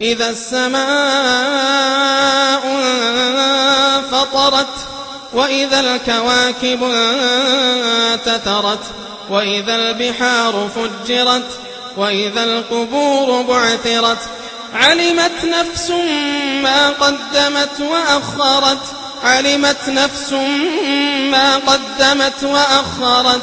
إذا السماء انفطرت وإذا الكواكب انتثرت وإذا البحار فجرت وإذا القبور بعثرت علمت نفس ما قدمت وأخرت علمت نفس ما قدمت وأخرت.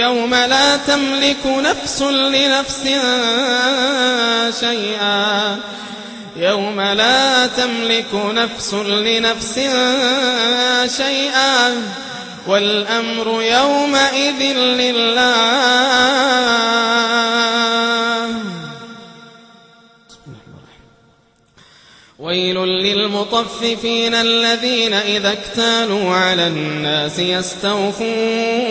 يوم لا تملك نفس لنفس شيئا. يوم لا تملك نفس لنفس شيئا. والأمر يومئذ لله. ويل للمطففين الذين إذا اكتالوا على الناس يستوفون.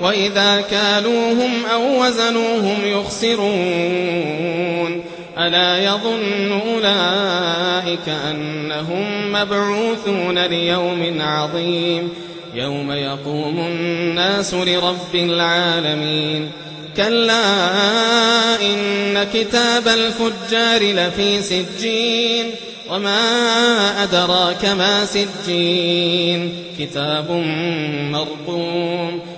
وإذا كالوهم أو وزنوهم يخسرون ألا يظن أولئك أنهم مبعوثون ليوم عظيم يوم يقوم الناس لرب العالمين كلا إن كتاب الفجار لفي سجين وما أدراك ما سجين كتاب مرقوم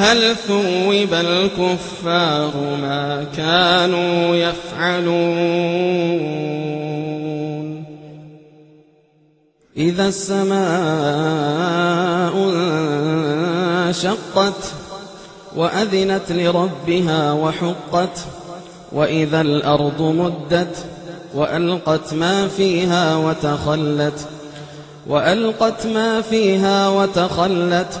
هل ثوب الكفار ما كانوا يفعلون؟ إذا السماء انشقت وأذنت لربها وحقت وإذا الأرض مدت وألقت ما فيها وتخلت وألقت ما فيها وتخلت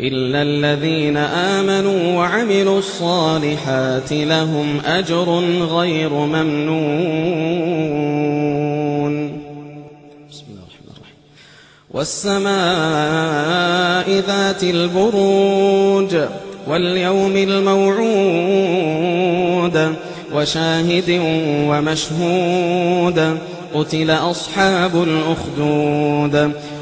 إلا الذين آمنوا وعملوا الصالحات لهم أجر غير ممنون. بسم الله الرحمن الرحيم. والسماء ذات البروج واليوم الموعود وشاهد ومشهود قتل أصحاب الأخدود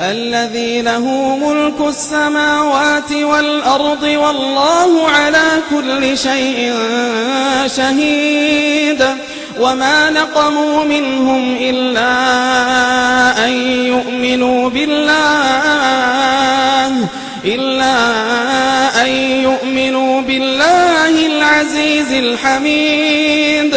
الذي له ملك السماوات والأرض والله على كل شيء شهيد وما نقموا منهم إلا أن يؤمنوا بالله إلا أن يؤمنوا بالله العزيز الحميد.